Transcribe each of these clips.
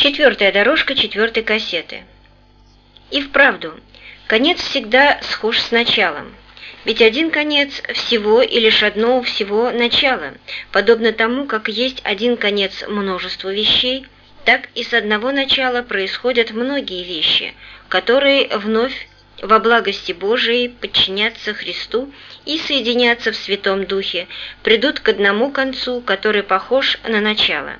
Четвертая дорожка четвертой кассеты. И вправду, конец всегда схож с началом. Ведь один конец всего и лишь одно всего начало, подобно тому, как есть один конец множеству вещей, так и с одного начала происходят многие вещи, которые вновь во благости Божией подчинятся Христу и соединятся в Святом Духе, придут к одному концу, который похож на начало.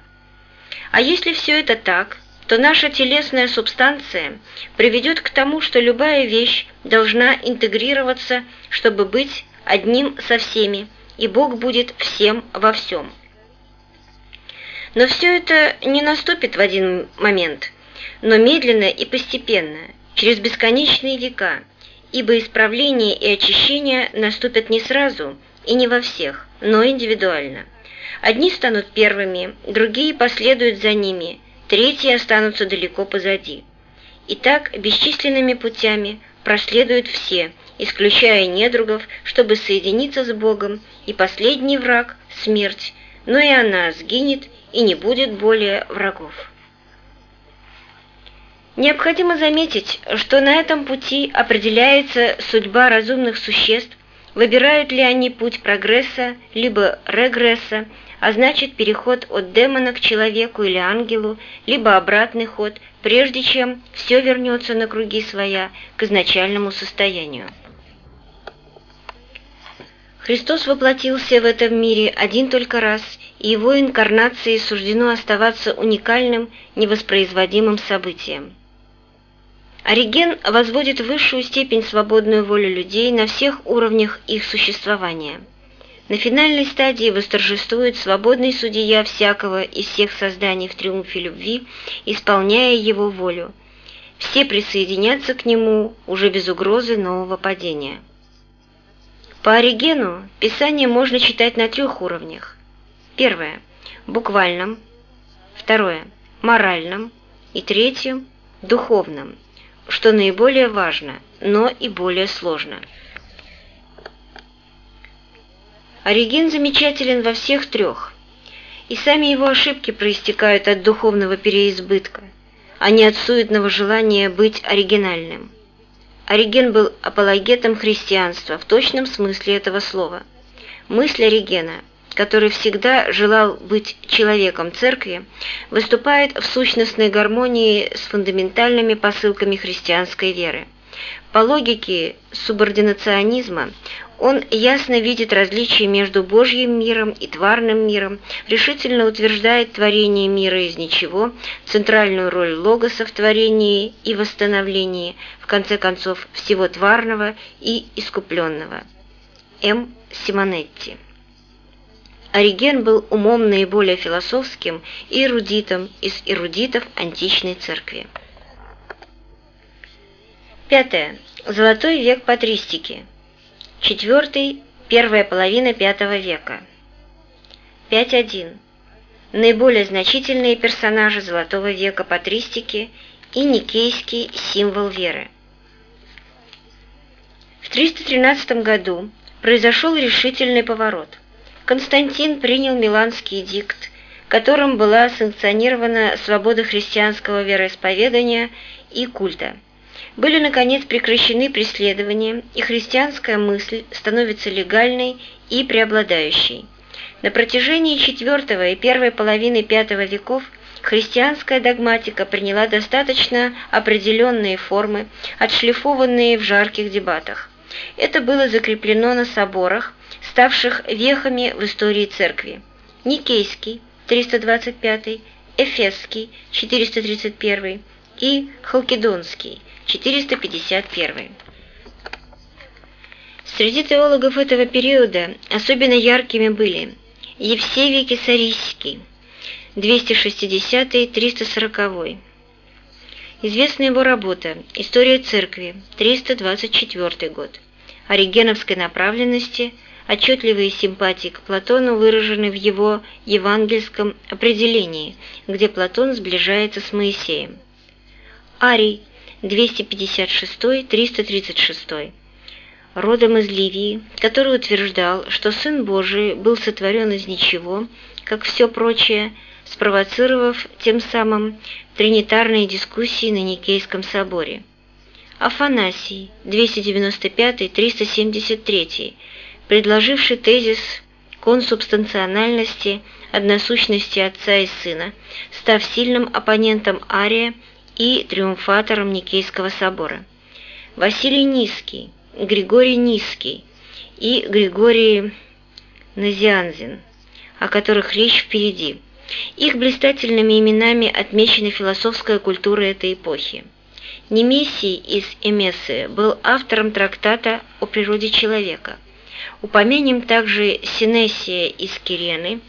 А если все это так, то наша телесная субстанция приведет к тому, что любая вещь должна интегрироваться, чтобы быть одним со всеми, и Бог будет всем во всем. Но все это не наступит в один момент, но медленно и постепенно, через бесконечные века, ибо исправление и очищение наступят не сразу и не во всех, но индивидуально. Одни станут первыми, другие последуют за ними, третьи останутся далеко позади. И так бесчисленными путями проследуют все, исключая недругов, чтобы соединиться с Богом, и последний враг – смерть, но и она сгинет, и не будет более врагов. Необходимо заметить, что на этом пути определяется судьба разумных существ, выбирают ли они путь прогресса, либо регресса, а значит переход от демона к человеку или ангелу, либо обратный ход, прежде чем все вернется на круги своя к изначальному состоянию. Христос воплотился в этом мире один только раз, и его инкарнации суждено оставаться уникальным, невоспроизводимым событием. Ориген возводит высшую степень свободную волю людей на всех уровнях их существования – на финальной стадии восторжествует свободный судья всякого из всех созданий в триумфе любви, исполняя его волю. Все присоединятся к нему уже без угрозы нового падения. По Оригену Писание можно читать на трех уровнях. Первое – буквальном. Второе – моральном. И третье – духовном, что наиболее важно, но и более сложно – Ориген замечателен во всех трех, и сами его ошибки проистекают от духовного переизбытка, а не от суетного желания быть оригинальным. Ориген был апологетом христианства в точном смысле этого слова. Мысль Оригена, который всегда желал быть человеком церкви, выступает в сущностной гармонии с фундаментальными посылками христианской веры. По логике субординационизма он ясно видит различия между Божьим миром и тварным миром, решительно утверждает творение мира из ничего, центральную роль логоса в творении и восстановлении, в конце концов, всего тварного и искупленного. М. Симонетти Ориген был умом наиболее философским и эрудитом из эрудитов античной церкви. Пятое. Золотой век патристики – Четвертый – первая половина V века. 5.1. Наиболее значительные персонажи Золотого века патристики и никейский символ веры. В 313 году произошел решительный поворот. Константин принял Миланский эдикт, которым была санкционирована свобода христианского вероисповедания и культа – были, наконец, прекращены преследования, и христианская мысль становится легальной и преобладающей. На протяжении IV и первой половины V веков христианская догматика приняла достаточно определенные формы, отшлифованные в жарких дебатах. Это было закреплено на соборах, ставших вехами в истории церкви. Никейский, 325, Эфесский, 431 и Халкидонский, 451. Среди теологов этого периода особенно яркими были Евсевий Кесарийский, 260-340. Известна его работа «История церкви», 324 год. Оригеновской направленности, отчетливые симпатии к Платону выражены в его евангельском определении, где Платон сближается с Моисеем. Арий, 256-336, родом из Ливии, который утверждал, что Сын Божий был сотворен из ничего, как все прочее, спровоцировав тем самым тринитарные дискуссии на Никейском соборе. Афанасий, 295-373, предложивший тезис консубстанциональности, односущности Отца и Сына, став сильным оппонентом Ария и триумфатором Никейского собора. Василий Низкий, Григорий Низкий и Григорий Назианзин, о которых речь впереди. Их блистательными именами отмечена философская культура этой эпохи. Немесий из Эмесы был автором трактата о природе человека. Упомянем также Синесия из Кирены,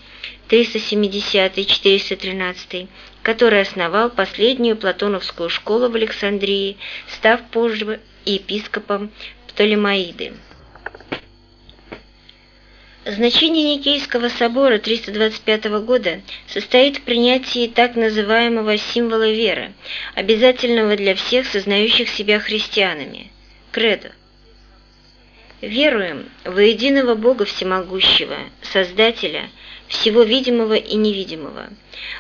370-413, который основал последнюю платоновскую школу в Александрии, став позже епископом Птолемаиды. Значение Никейского собора 325 года состоит в принятии так называемого символа веры, обязательного для всех сознающих себя христианами – кредо. Веруем во единого Бога Всемогущего, Создателя всего видимого и невидимого,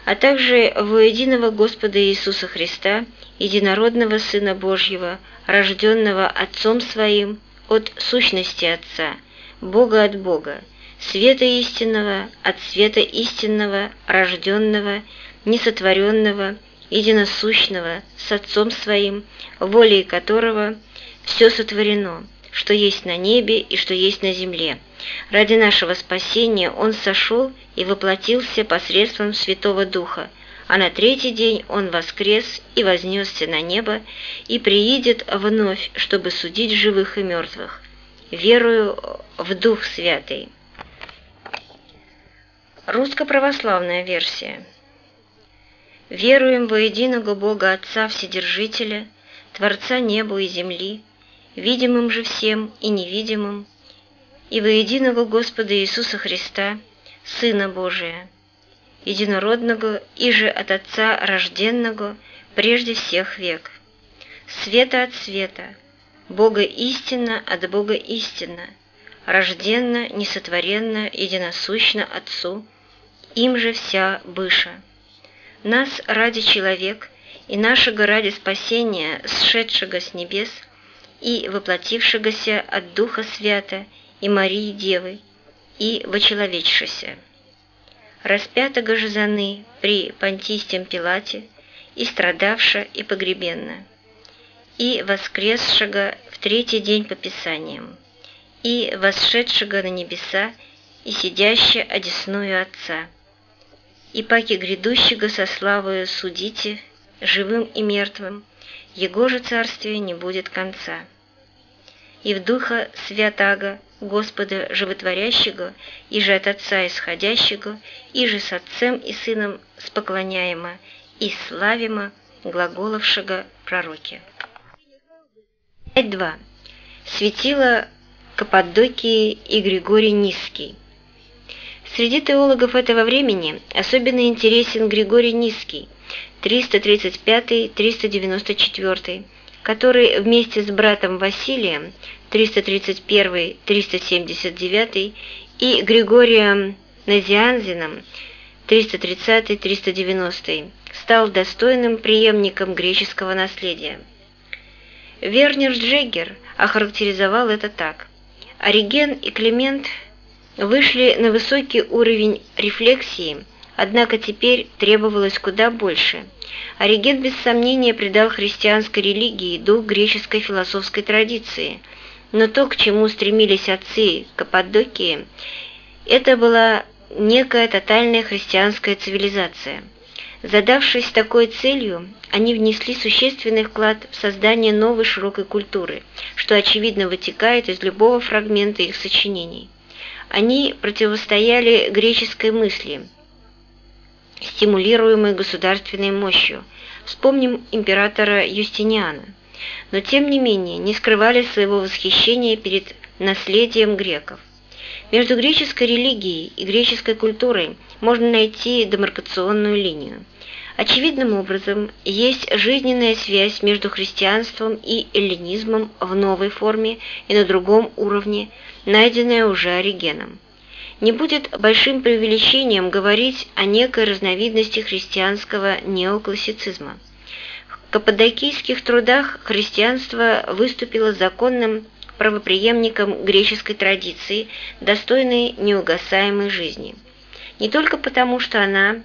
а также во единого Господа Иисуса Христа, единородного Сына Божьего, рожденного Отцом Своим от сущности Отца, Бога от Бога, света истинного от света истинного, рожденного, несотворенного, единосущного, с Отцом Своим, волей которого все сотворено, что есть на небе и что есть на земле. Ради нашего спасения Он сошел и воплотился посредством Святого Духа, а на третий день Он воскрес и вознесся на небо и приидет вновь, чтобы судить живых и мертвых. Верую в Дух Святый. Русско-православная версия. Веруем во единого Бога Отца Вседержителя, Творца неба и земли, видимым же всем и невидимым, и во единого Господа Иисуса Христа, Сына Божия, единородного и же от Отца рожденного прежде всех век, света от света, Бога истинно от Бога истинно, рожденно, несотворенно, единосущно Отцу, им же вся быша. Нас ради человек и нашего ради спасения, сшедшего с небес и воплотившегося от Духа Свята и Марии Девы, и вочеловечшися. Распятого же заны при Понтистем Пилате, и страдавша и погребенна, и воскресшего в третий день по Писаниям, и восшедшего на небеса, и сидящего одесную Отца и паки грядущего со славою судите, живым и мертвым, Его же царствие не будет конца. И в Духа Святаго, Господа Животворящего, и же от Отца исходящего, и же с Отцем и Сыном споклоняемо, и славимо глаголовшего пророке. 5.2. Светило Каппадокии и Григорий Низкий. Среди теологов этого времени особенно интересен Григорий Низкий, 335-394, который вместе с братом Василием, 331-379, и Григорием Назианзином, 330-390, стал достойным преемником греческого наследия. Вернер Джеггер охарактеризовал это так. Ориген и Климент – вышли на высокий уровень рефлексии, однако теперь требовалось куда больше. Ориген без сомнения придал христианской религии дух греческой философской традиции, но то, к чему стремились отцы Каппадокии, это была некая тотальная христианская цивилизация. Задавшись такой целью, они внесли существенный вклад в создание новой широкой культуры, что очевидно вытекает из любого фрагмента их сочинений. Они противостояли греческой мысли, стимулируемой государственной мощью. Вспомним императора Юстиниана. Но тем не менее не скрывали своего восхищения перед наследием греков. Между греческой религией и греческой культурой можно найти демаркационную линию. Очевидным образом, есть жизненная связь между христианством и эллинизмом в новой форме и на другом уровне, найденная уже Оригеном. Не будет большим преувеличением говорить о некой разновидности христианского неоклассицизма. В каппадокийских трудах христианство выступило законным правопреемником греческой традиции, достойной неугасаемой жизни. Не только потому, что она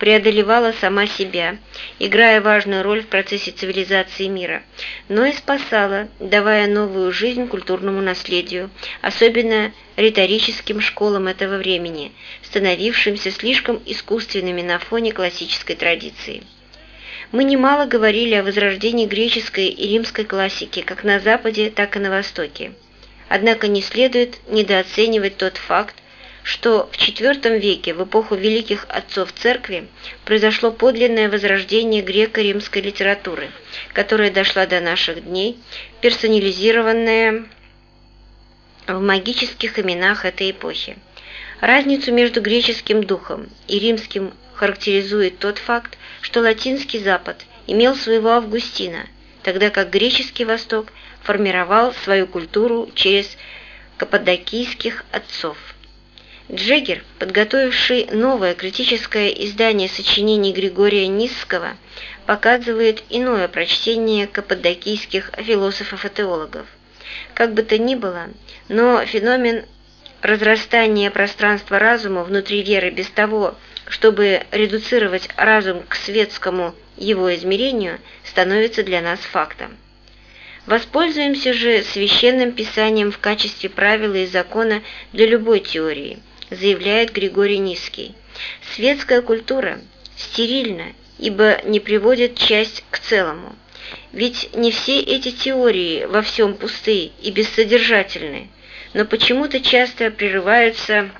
преодолевала сама себя, играя важную роль в процессе цивилизации мира, но и спасала, давая новую жизнь культурному наследию, особенно риторическим школам этого времени, становившимся слишком искусственными на фоне классической традиции. Мы немало говорили о возрождении греческой и римской классики как на Западе, так и на Востоке. Однако не следует недооценивать тот факт, что в IV веке, в эпоху великих отцов церкви, произошло подлинное возрождение греко-римской литературы, которая дошла до наших дней, персонализированная в магических именах этой эпохи. Разницу между греческим духом и римским характеризует тот факт, что латинский Запад имел своего Августина, тогда как греческий Восток формировал свою культуру через каппадокийских отцов. Джеггер, подготовивший новое критическое издание сочинений Григория Низского, показывает иное прочтение каппадокийских философов и теологов. Как бы то ни было, но феномен разрастания пространства разума внутри веры без того, чтобы редуцировать разум к светскому его измерению, становится для нас фактом. Воспользуемся же священным писанием в качестве правила и закона для любой теории – заявляет Григорий Низкий. Светская культура стерильна, ибо не приводит часть к целому. Ведь не все эти теории во всем пустые и бессодержательны, но почему-то часто прерываются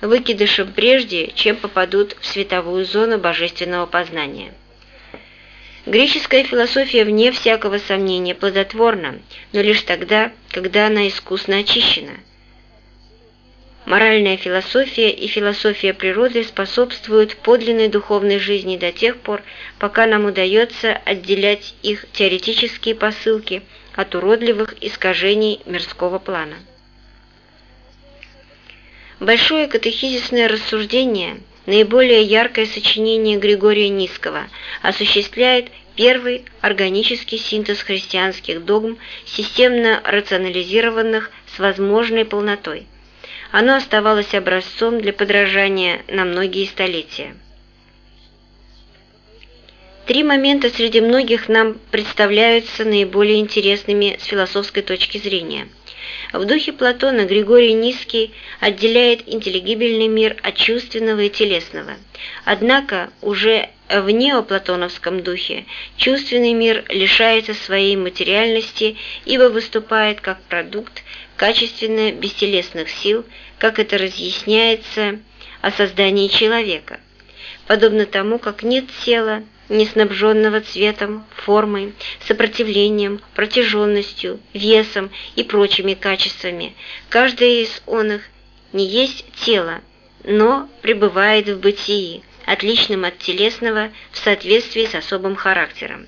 выкидышем прежде, чем попадут в световую зону божественного познания. Греческая философия, вне всякого сомнения, плодотворна, но лишь тогда, когда она искусно очищена – Моральная философия и философия природы способствуют подлинной духовной жизни до тех пор, пока нам удается отделять их теоретические посылки от уродливых искажений мирского плана. Большое катехизисное рассуждение, наиболее яркое сочинение Григория Низкого, осуществляет первый органический синтез христианских догм, системно рационализированных с возможной полнотой – оно оставалось образцом для подражания на многие столетия. Три момента среди многих нам представляются наиболее интересными с философской точки зрения. В духе Платона Григорий Низкий отделяет интеллигибельный мир от чувственного и телесного. Однако уже в неоплатоновском духе чувственный мир лишается своей материальности, ибо выступает как продукт качественно бестелесных сил, как это разъясняется о создании человека, подобно тому, как нет тела, не снабженного цветом, формой, сопротивлением, протяженностью, весом и прочими качествами. Каждое из оных не есть тело, но пребывает в бытии, отличным от телесного в соответствии с особым характером.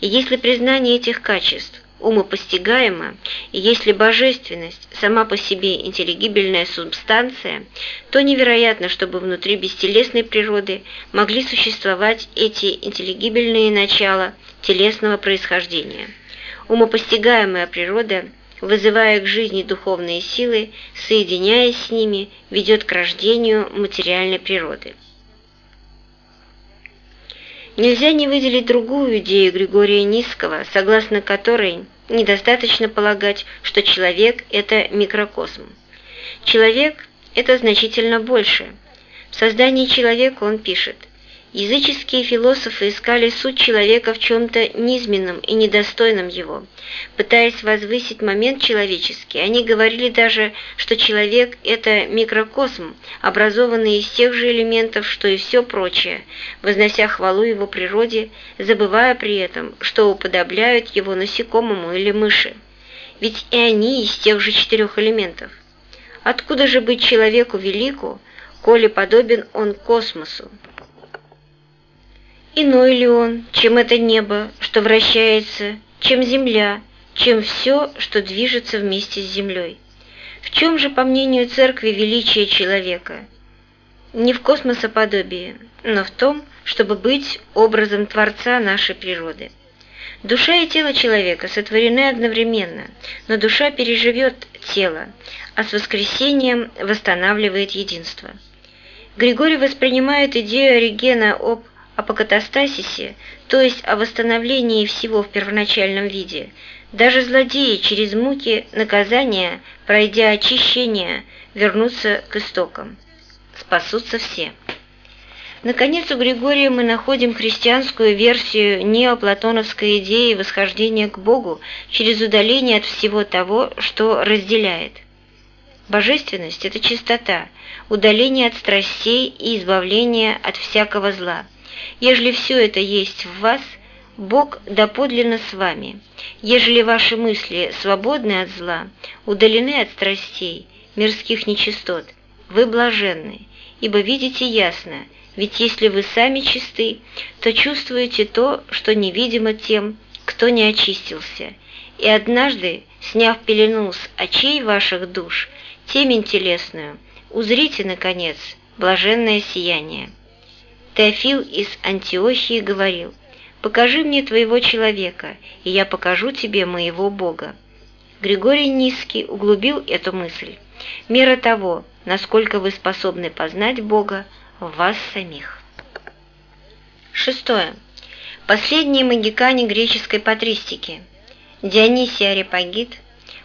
И если признание этих качеств умопостигаемо, и если божественность сама по себе интеллигибельная субстанция, то невероятно, чтобы внутри бестелесной природы могли существовать эти интеллигибельные начала телесного происхождения. Умопостигаемая природа, вызывая к жизни духовные силы, соединяясь с ними, ведет к рождению материальной природы. Нельзя не выделить другую идею Григория Низкого, согласно которой недостаточно полагать, что человек – это микрокосм. Человек – это значительно больше. В создании человека он пишет Языческие философы искали суть человека в чем-то низменном и недостойном его. Пытаясь возвысить момент человеческий, они говорили даже, что человек – это микрокосм, образованный из тех же элементов, что и все прочее, вознося хвалу его природе, забывая при этом, что уподобляют его насекомому или мыши. Ведь и они из тех же четырех элементов. Откуда же быть человеку велику, коли подобен он космосу? Иной ли он, чем это небо, что вращается, чем земля, чем все, что движется вместе с землей? В чем же, по мнению Церкви, величие человека? Не в космосоподобии, но в том, чтобы быть образом Творца нашей природы. Душа и тело человека сотворены одновременно, но душа переживет тело, а с воскресением восстанавливает единство. Григорий воспринимает идею Оригена об апокатастасисе, то есть о восстановлении всего в первоначальном виде. Даже злодеи через муки наказания, пройдя очищение, вернутся к истокам. Спасутся все. Наконец, у Григория мы находим христианскую версию неоплатоновской идеи восхождения к Богу через удаление от всего того, что разделяет. Божественность – это чистота, удаление от страстей и избавление от всякого зла – Ежели все это есть в вас, Бог доподлинно с вами. Ежели ваши мысли свободны от зла, удалены от страстей, мирских нечистот, вы блаженны, ибо видите ясно, ведь если вы сами чисты, то чувствуете то, что невидимо тем, кто не очистился. И однажды, сняв пелену с очей ваших душ, темень телесную, узрите, наконец, блаженное сияние. Теофил из Антиохии говорил, «Покажи мне твоего человека, и я покажу тебе моего Бога». Григорий Низкий углубил эту мысль. Мера того, насколько вы способны познать Бога в вас самих. Шестое. Последние магикане греческой патристики. Дионисий Арепагит,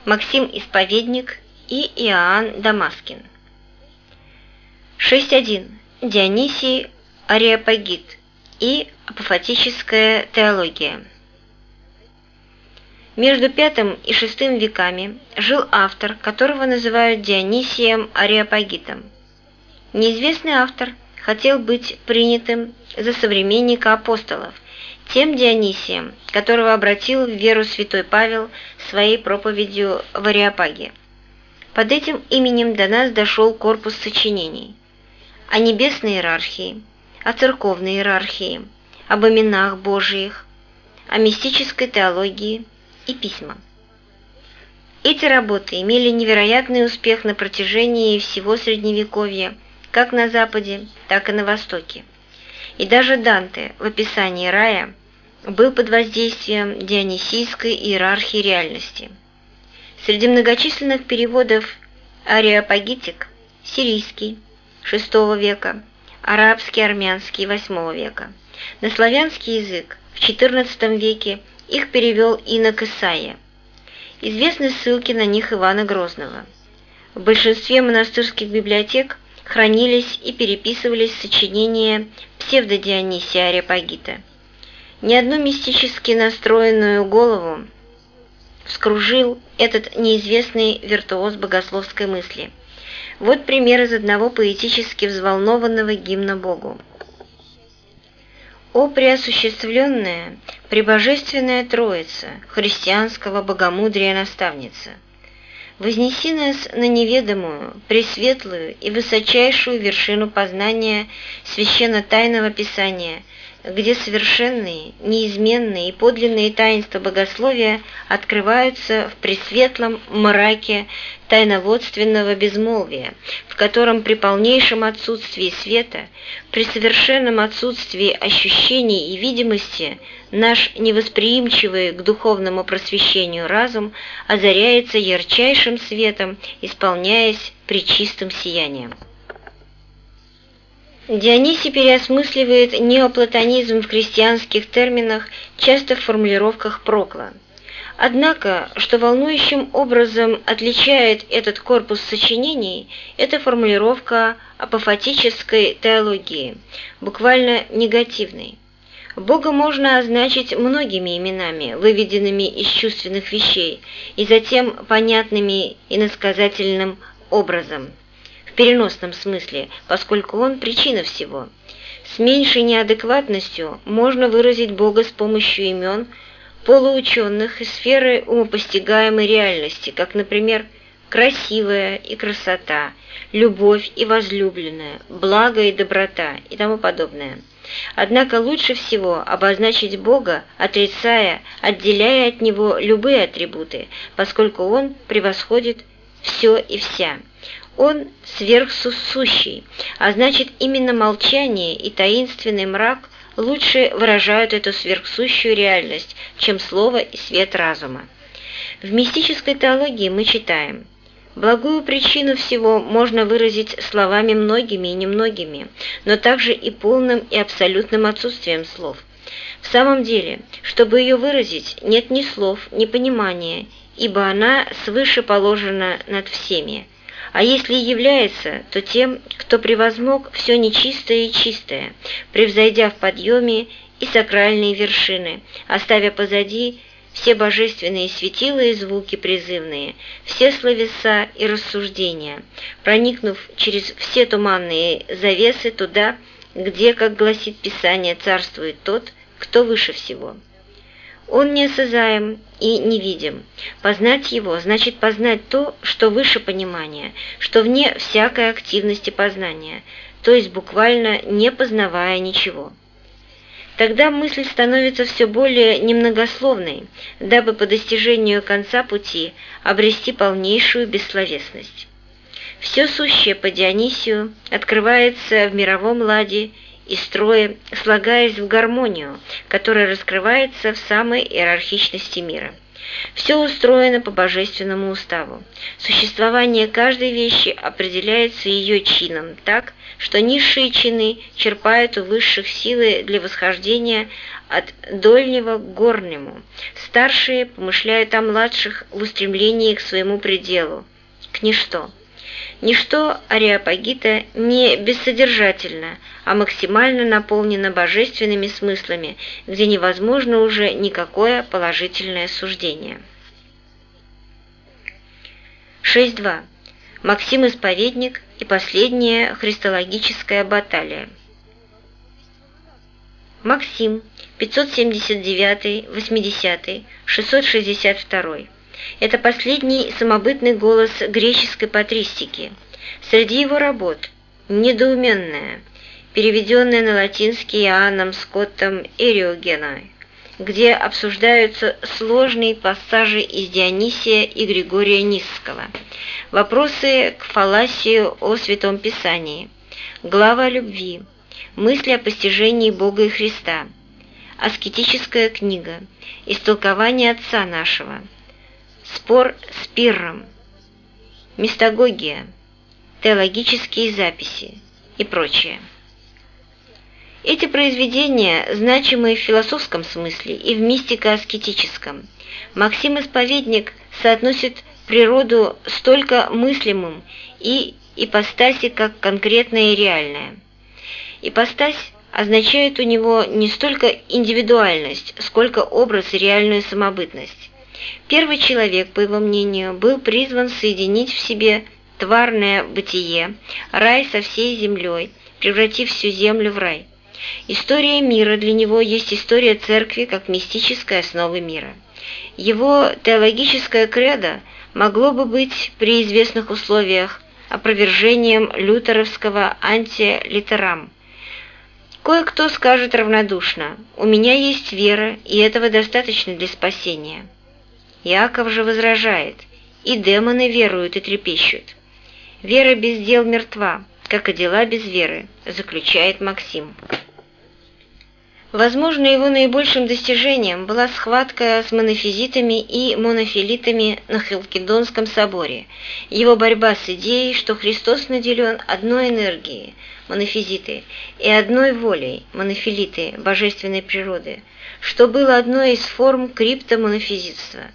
Максим Исповедник и Иоанн Дамаскин. 6.1. Дионисий Ареопагит и апофатическая теология. Между V и VI веками жил автор, которого называют Дионисием Ареопагитом. Неизвестный автор хотел быть принятым за современника апостолов, тем Дионисием, которого обратил в веру святой Павел своей проповедью в Ареопаге. Под этим именем до нас дошел корпус сочинений о небесной иерархии, о церковной иерархии, об именах Божиих, о мистической теологии и письма. Эти работы имели невероятный успех на протяжении всего Средневековья, как на Западе, так и на Востоке. И даже Данте в описании рая был под воздействием дионисийской иерархии реальности. Среди многочисленных переводов ариапагитик – сирийский, VI века, арабский, армянский VIII века. На славянский язык в XIV веке их перевел инок Исаия. Известны ссылки на них Ивана Грозного. В большинстве монастырских библиотек хранились и переписывались сочинения псевдодионисия Ариапагита. Ни одну мистически настроенную голову вскружил этот неизвестный виртуоз богословской мысли – вот пример из одного поэтически взволнованного гимна Богу. «О преосуществленная, пребожественная Троица, христианского богомудрия наставница! Вознеси нас на неведомую, пресветлую и высочайшую вершину познания священно-тайного Писания – где совершенные, неизменные и подлинные таинства богословия открываются в пресветлом мраке тайноводственного безмолвия, в котором при полнейшем отсутствии света, при совершенном отсутствии ощущений и видимости наш невосприимчивый к духовному просвещению разум озаряется ярчайшим светом, исполняясь причистым сиянием. Дионисий переосмысливает неоплатонизм в христианских терминах, часто в формулировках Прокла. Однако, что волнующим образом отличает этот корпус сочинений, это формулировка апофатической теологии, буквально негативной. Бога можно означить многими именами, выведенными из чувственных вещей, и затем понятными иносказательным образом – в переносном смысле, поскольку он причина всего. С меньшей неадекватностью можно выразить Бога с помощью имен полуученых из сферы умопостигаемой реальности, как, например, красивая и красота, любовь и возлюбленная, благо и доброта и тому подобное. Однако лучше всего обозначить Бога, отрицая, отделяя от Него любые атрибуты, поскольку Он превосходит все и вся. Он сверхсущий, а значит именно молчание и таинственный мрак лучше выражают эту сверхсущую реальность, чем слово и свет разума. В мистической теологии мы читаем Благую причину всего можно выразить словами многими и немногими, но также и полным и абсолютным отсутствием слов. В самом деле, чтобы ее выразить, нет ни слов, ни понимания, ибо она свыше положена над всеми. А если является, то тем, кто превозмог все нечистое и чистое, превзойдя в подъеме и сакральные вершины, оставя позади все божественные светила и звуки призывные, все словеса и рассуждения, проникнув через все туманные завесы туда, где, как гласит Писание, царствует тот, кто выше всего. Он неосязаем и невидим. Познать его значит познать то, что выше понимания, что вне всякой активности познания, то есть буквально не познавая ничего. Тогда мысль становится все более немногословной, дабы по достижению конца пути обрести полнейшую бессловесность. Все сущее по Дионисию открывается в мировом ладе и строе, слагаясь в гармонию, которая раскрывается в самой иерархичности мира. Все устроено по божественному уставу. Существование каждой вещи определяется ее чином так, что низшие чины черпают у высших силы для восхождения от дольнего к горнему. Старшие помышляют о младших в устремлении к своему пределу, к ничто. Ничто Ариапагита не бессодержательно, а максимально наполнено божественными смыслами, где невозможно уже никакое положительное суждение. 6.2. Максим Исповедник и последняя христологическая баталия. Максим, 579, 80, 662. Это последний самобытный голос греческой патристики. Среди его работ «Недоуменная», переведенная на латинский Иоанном Скоттом Эриогеной, где обсуждаются сложные пассажи из Дионисия и Григория Нисского, вопросы к фаласию о Святом Писании, глава любви, мысли о постижении Бога и Христа, аскетическая книга, истолкование Отца нашего – спор с Пирром, мистагогия, теологические записи. И прочее. Эти произведения значимы в философском смысле и в мистико-аскетическом. Максим Исповедник соотносит природу столько мыслимым и ипостаси как конкретное и реальное. Ипостась означает у него не столько индивидуальность, сколько образ и реальную самобытность. Первый человек, по его мнению, был призван соединить в себе тварное бытие, рай со всей землей, превратив всю землю в рай. История мира для него есть история церкви как мистической основы мира. Его теологическое кредо могло бы быть при известных условиях опровержением лютеровского антилитерам. Кое-кто скажет равнодушно «У меня есть вера, и этого достаточно для спасения». Иаков же возражает, и демоны веруют и трепещут. Вера без дел мертва, как и дела без веры, заключает Максим. Возможно, его наибольшим достижением была схватка с монофизитами и монофилитами на Халкидонском соборе, его борьба с идеей, что Христос наделен одной энергией, монофизиты, и одной волей, монофилиты, божественной природы, что было одной из форм криптомонофизитства –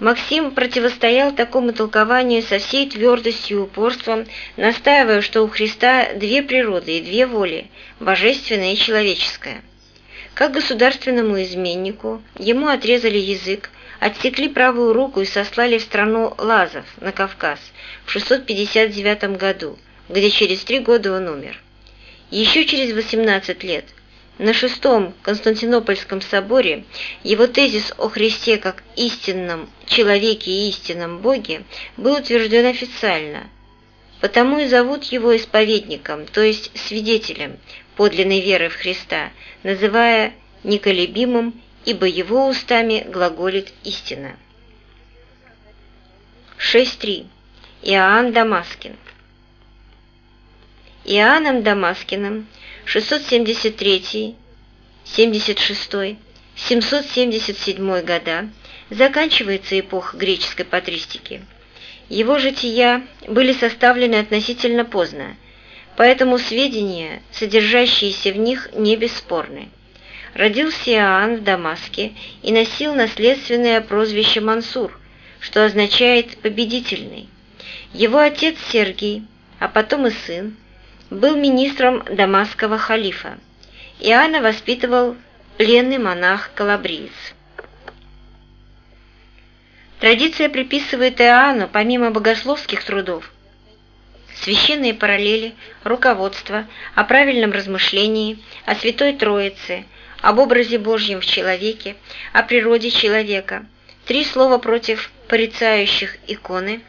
Максим противостоял такому толкованию со всей твердостью и упорством, настаивая, что у Христа две природы и две воли – божественная и человеческая. Как государственному изменнику ему отрезали язык, отсекли правую руку и сослали в страну Лазов, на Кавказ, в 659 году, где через три года он умер. Еще через 18 лет – на шестом Константинопольском соборе его тезис о Христе как истинном человеке и истинном Боге был утвержден официально, потому и зовут его исповедником, то есть свидетелем подлинной веры в Христа, называя неколебимым, ибо его устами глаголит истина. 6.3. Иоанн Дамаскин. Иоанном Дамаскиным 673, 76, 777 года заканчивается эпоха греческой патристики. Его жития были составлены относительно поздно, поэтому сведения, содержащиеся в них, не бесспорны. Родился Иоанн в Дамаске и носил наследственное прозвище Мансур, что означает «победительный». Его отец Сергий, а потом и сын, был министром дамасского халифа. Иоанна воспитывал пленный монах-калабриец. Традиция приписывает Иоанну, помимо богословских трудов, священные параллели, руководство о правильном размышлении, о Святой Троице, об образе Божьем в человеке, о природе человека, три слова против порицающих иконы,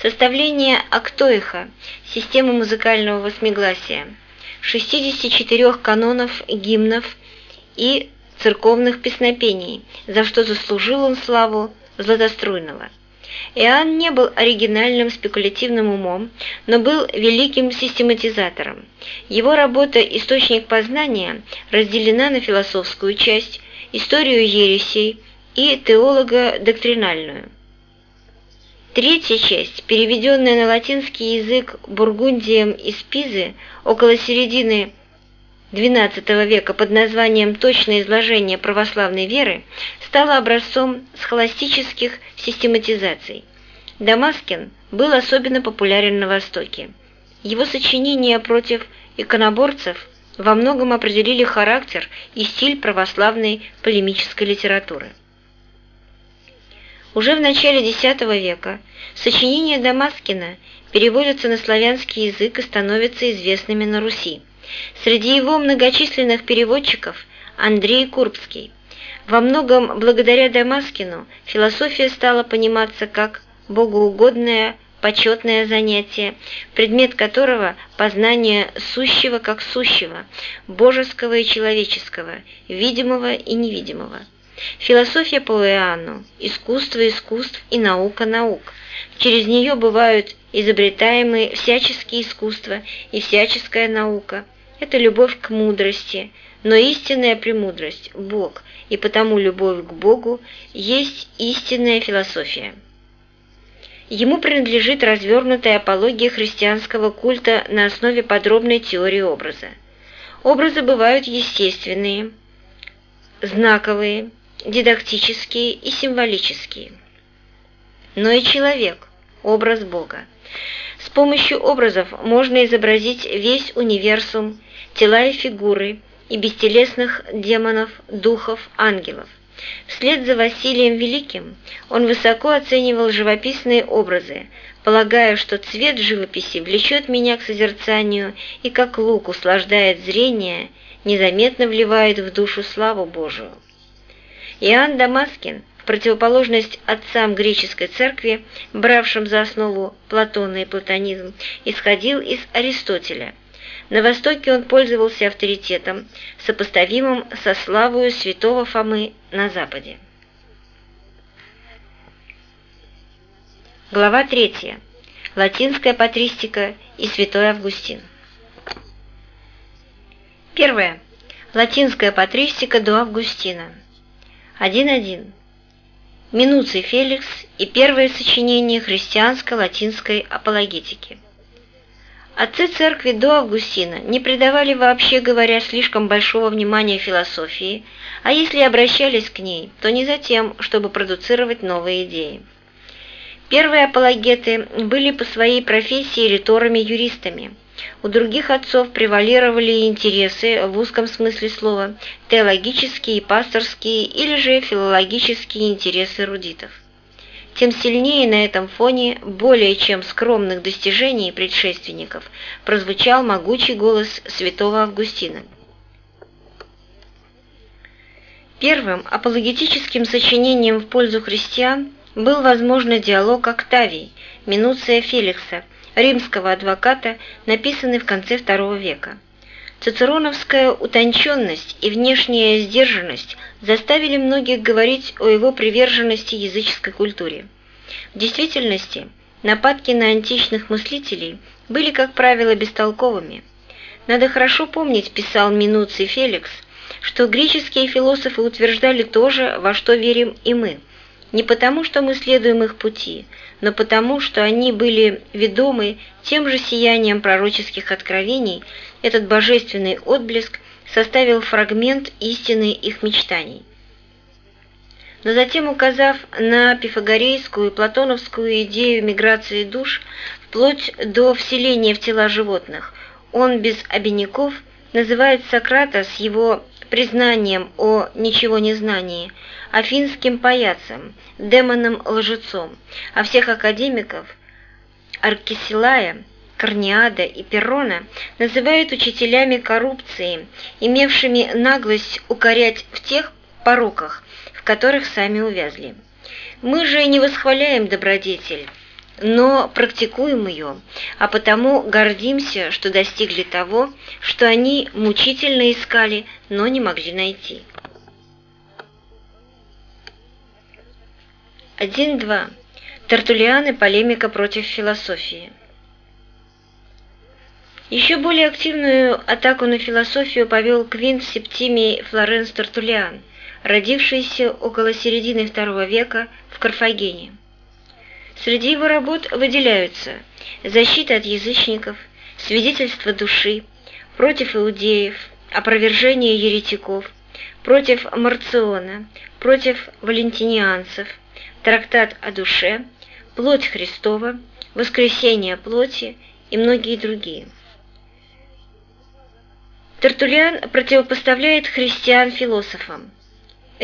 составление актоиха, системы музыкального восьмигласия, 64 канонов гимнов и церковных песнопений, за что заслужил он славу Златоструйного. Иоанн не был оригинальным спекулятивным умом, но был великим систематизатором. Его работа «Источник познания» разделена на философскую часть, историю ересей и теолого-доктринальную. Третья часть, переведенная на латинский язык Бургундием из Пизы около середины XII века под названием «Точное изложение православной веры», стала образцом схоластических систематизаций. Дамаскин был особенно популярен на Востоке. Его сочинения против иконоборцев во многом определили характер и стиль православной полемической литературы. Уже в начале X века сочинения Дамаскина переводятся на славянский язык и становятся известными на Руси. Среди его многочисленных переводчиков Андрей Курбский. Во многом благодаря Дамаскину философия стала пониматься как богоугодное почетное занятие, предмет которого – познание сущего как сущего, божеского и человеческого, видимого и невидимого. Философия по Иоанну – искусство искусств и наука наук. Через нее бывают изобретаемые всяческие искусства и всяческая наука – это любовь к мудрости, но истинная премудрость – Бог, и потому любовь к Богу есть истинная философия. Ему принадлежит развернутая апология христианского культа на основе подробной теории образа. Образы бывают естественные, знаковые, дидактические и символические. Но и человек – образ Бога. С помощью образов можно изобразить весь универсум, тела и фигуры, и бестелесных демонов, духов, ангелов. Вслед за Василием Великим он высоко оценивал живописные образы, полагая, что цвет живописи влечет меня к созерцанию и как лук услаждает зрение, незаметно вливает в душу славу Божию. Иоанн Дамаскин противоположность отцам греческой церкви, бравшим за основу Платона и платонизм, исходил из Аристотеля. На Востоке он пользовался авторитетом, сопоставимым со славою святого Фомы на Западе. Глава 3. Латинская патристика и святой Августин. Первое. Латинская патристика до Августина. 1.1. Минуций Феликс и первое сочинение христианской латинской апологетики. Отцы церкви до Августина не придавали вообще говоря слишком большого внимания философии, а если обращались к ней, то не за тем, чтобы продуцировать новые идеи. Первые апологеты были по своей профессии риторами-юристами – у других отцов превалировали интересы в узком смысле слова, теологические, пасторские или же филологические интересы эрудитов. Тем сильнее на этом фоне более чем скромных достижений предшественников прозвучал могучий голос святого Августина. Первым апологетическим сочинением в пользу христиан был, возможно, диалог Октавий, Минуция Феликса – римского адвоката, написанный в конце II века. Цицероновская утонченность и внешняя сдержанность заставили многих говорить о его приверженности языческой культуре. В действительности, нападки на античных мыслителей были, как правило, бестолковыми. Надо хорошо помнить, писал Минуций Феликс, что греческие философы утверждали то же, во что верим и мы, не потому, что мы следуем их пути, но потому, что они были ведомы тем же сиянием пророческих откровений, этот божественный отблеск составил фрагмент истины их мечтаний. Но затем, указав на пифагорейскую и платоновскую идею миграции душ вплоть до вселения в тела животных, он без обиняков называет Сократа с его признанием о ничего не знании, афинским паяцем, демоном-лжецом, а всех академиков Аркисилая, Корниада и Перрона называют учителями коррупции, имевшими наглость укорять в тех пороках, в которых сами увязли. Мы же не восхваляем добродетель, но практикуем ее, а потому гордимся, что достигли того, что они мучительно искали, но не могли найти. 1.2. Тартулиан и полемика против философии. Еще более активную атаку на философию повел Квинт Септимий Флоренс Тартулиан, родившийся около середины II века в Карфагене. Среди его работ выделяются «Защита от язычников», «Свидетельство души», «Против иудеев», «Опровержение еретиков», «Против Марциона», «Против валентинианцев», «Трактат о душе», «Плоть Христова», «Воскресение плоти» и многие другие. Тертулиан противопоставляет христиан философам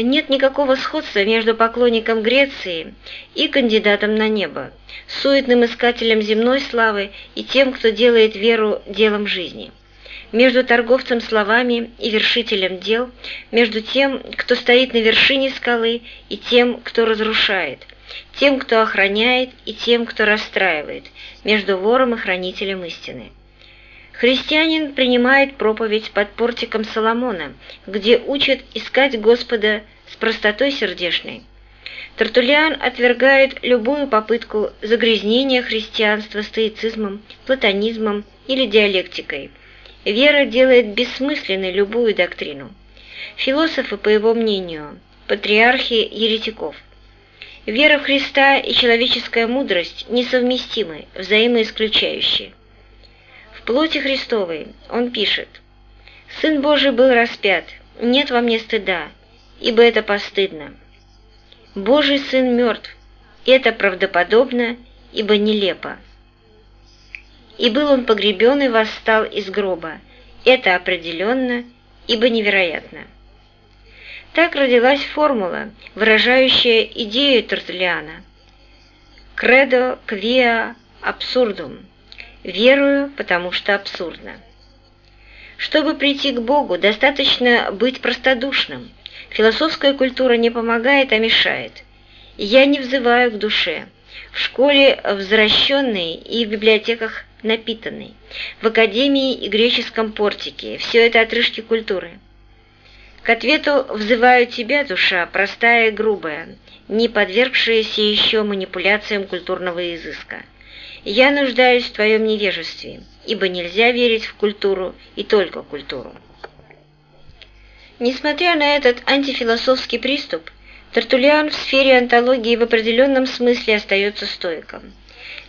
нет никакого сходства между поклонником Греции и кандидатом на небо, суетным искателем земной славы и тем, кто делает веру делом жизни. Между торговцем словами и вершителем дел, между тем, кто стоит на вершине скалы, и тем, кто разрушает, тем, кто охраняет, и тем, кто расстраивает, между вором и хранителем истины. Христианин принимает проповедь под портиком Соломона, где учат искать Господа с простотой сердечной. Тартулиан отвергает любую попытку загрязнения христианства стоицизмом, платонизмом или диалектикой. Вера делает бессмысленной любую доктрину. Философы, по его мнению, патриархи еретиков. Вера Христа и человеческая мудрость несовместимы, взаимоисключающие плоти Христовой он пишет «Сын Божий был распят, нет во мне стыда, ибо это постыдно. Божий Сын мертв, это правдоподобно, ибо нелепо. И был он погребен и восстал из гроба, это определенно, ибо невероятно». Так родилась формула, выражающая идею Тертулиана «Кредо квиа абсурдум» Верую, потому что абсурдно. Чтобы прийти к Богу, достаточно быть простодушным. Философская культура не помогает, а мешает. Я не взываю к душе. В школе возвращенный и в библиотеках напитанный. В академии и греческом портике. Все это отрыжки культуры. К ответу «взываю тебя, душа, простая и грубая, не подвергшаяся еще манипуляциям культурного изыска». Я нуждаюсь в твоем невежестве, ибо нельзя верить в культуру и только культуру. Несмотря на этот антифилософский приступ, Тартулиан в сфере антологии в определенном смысле остается стоиком.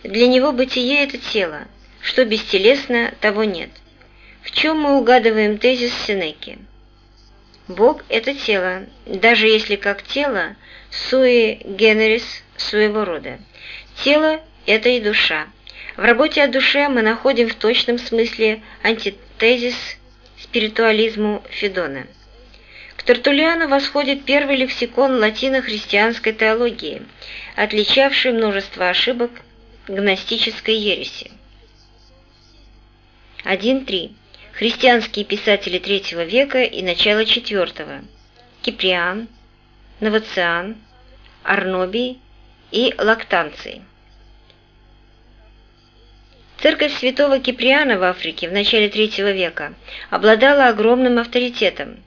Для него бытие – это тело, что бестелесно, того нет. В чем мы угадываем тезис Сенеки? Бог – это тело, даже если как тело – суи генерис своего рода. Тело это и душа. В работе о душе мы находим в точном смысле антитезис спиритуализму Федона. К Тертулиану восходит первый лексикон латино-христианской теологии, отличавший множество ошибок гностической ереси. 1.3. Христианские писатели III века и начала IV. Киприан, Новоциан, Арнобий и Лактанций. Церковь святого Киприана в Африке в начале III века обладала огромным авторитетом.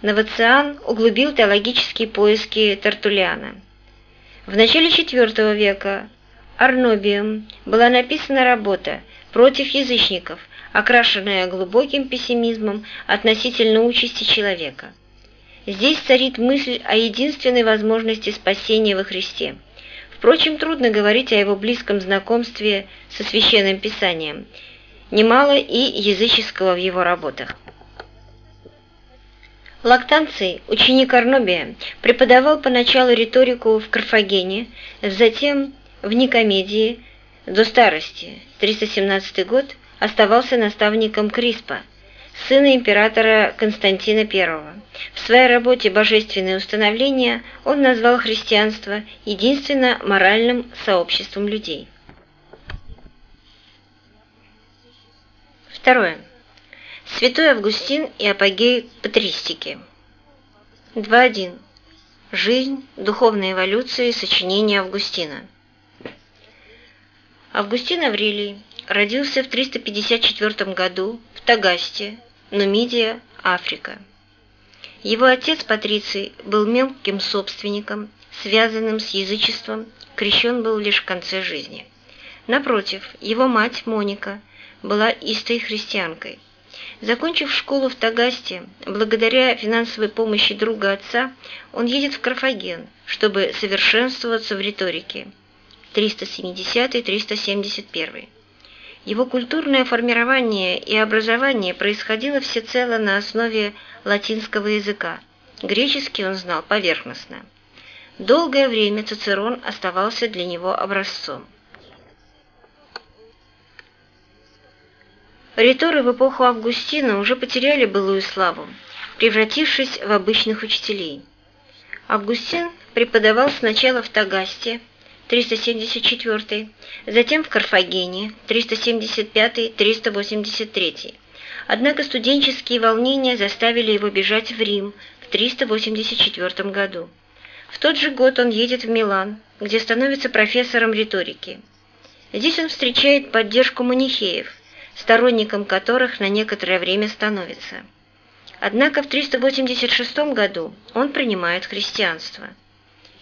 Новоциан углубил теологические поиски Тартулиана. В начале IV века Арнобием была написана работа против язычников, окрашенная глубоким пессимизмом относительно участи человека. Здесь царит мысль о единственной возможности спасения во Христе. Впрочем, трудно говорить о его близком знакомстве со Священным Писанием. Немало и языческого в его работах. Лактанций, ученик Арнобия, преподавал поначалу риторику в Карфагене, затем в Никомедии до старости, 317 год, оставался наставником Криспа, сына императора Константина I. В своей работе «Божественное установление» он назвал христианство единственно моральным сообществом людей. Второе. Святой Августин и апогей патристики. 2.1. Жизнь, духовная эволюция и сочинения Августина. Августин Аврелий родился в 354 году в Тагасте, Нумидия, Африка. Его отец Патриций был мелким собственником, связанным с язычеством, крещен был лишь в конце жизни. Напротив, его мать Моника была истой христианкой. Закончив школу в Тагасте, благодаря финансовой помощи друга отца, он едет в Карфаген, чтобы совершенствоваться в риторике – 370-371. Его культурное формирование и образование происходило всецело на основе латинского языка. Греческий он знал поверхностно. Долгое время Цицерон оставался для него образцом. Риторы в эпоху Августина уже потеряли былую славу, превратившись в обычных учителей. Августин преподавал сначала в Тагасте, 374, затем в Карфагене 375-383. Однако студенческие волнения заставили его бежать в Рим в 384 году. В тот же год он едет в Милан, где становится профессором риторики. Здесь он встречает поддержку манихеев, сторонником которых на некоторое время становится. Однако в 386 году он принимает христианство.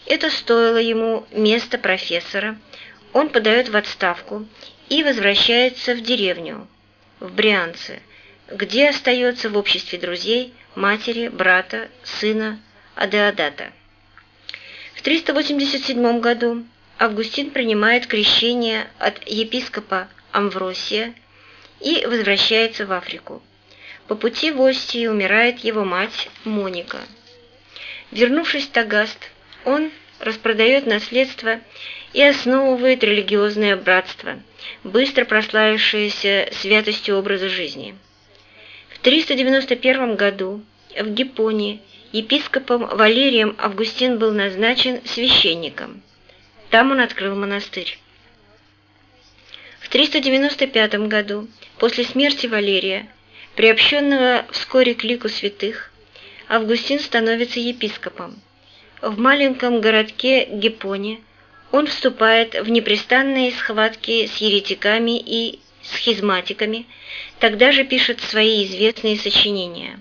Это стоило ему места профессора, он подает в отставку и возвращается в деревню, в Брианце, где остается в обществе друзей, матери, брата, сына Адеодата. В 387 году Августин принимает крещение от епископа Амвросия и возвращается в Африку. По пути в Остии умирает его мать Моника. Вернувшись в Тагаст, он распродает наследство и основывает религиозное братство, быстро прославившееся святостью образа жизни. В 391 году в Гипонии епископом Валерием Августин был назначен священником. Там он открыл монастырь. В 395 году, после смерти Валерия, приобщенного вскоре к лику святых, Августин становится епископом в маленьком городке Гипоне он вступает в непрестанные схватки с еретиками и схизматиками, тогда же пишет свои известные сочинения.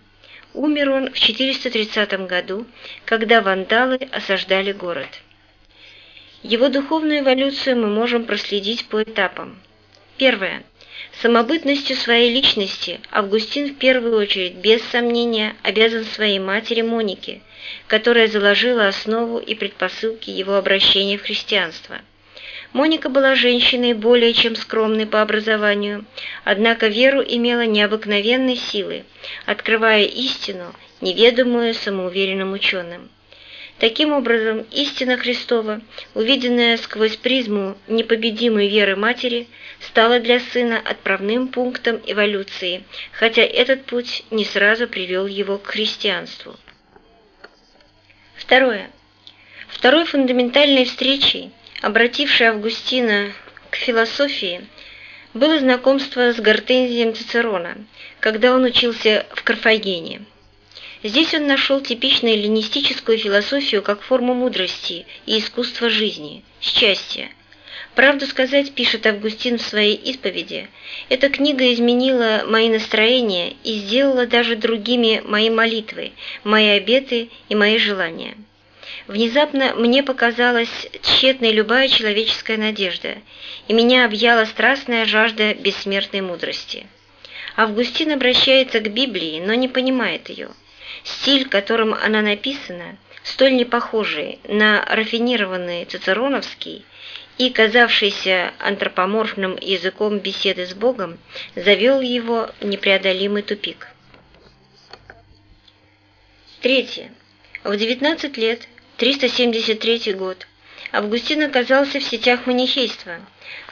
Умер он в 430 году, когда вандалы осаждали город. Его духовную эволюцию мы можем проследить по этапам. Первое. Самобытностью своей личности Августин в первую очередь, без сомнения, обязан своей матери Монике, которая заложила основу и предпосылки его обращения в христианство. Моника была женщиной более чем скромной по образованию, однако веру имела необыкновенной силы, открывая истину, неведомую самоуверенным ученым. Таким образом, истина Христова, увиденная сквозь призму непобедимой веры матери, стала для сына отправным пунктом эволюции, хотя этот путь не сразу привел его к христианству. Второе. Второй фундаментальной встречей, обратившей Августина к философии, было знакомство с Гортензием Цицерона, когда он учился в Карфагене. Здесь он нашел типичную эллинистическую философию как форму мудрости и искусства жизни, счастья. Правду сказать, пишет Августин в своей исповеди, эта книга изменила мои настроения и сделала даже другими мои молитвы, мои обеты и мои желания. Внезапно мне показалась тщетной любая человеческая надежда, и меня объяла страстная жажда бессмертной мудрости. Августин обращается к Библии, но не понимает ее. Стиль, которым она написана, столь не похожий на рафинированный цицероновский и казавшийся антропоморфным языком беседы с Богом, завел его в непреодолимый тупик. Третье. В 19 лет, 373 год, Августин оказался в сетях манихейства,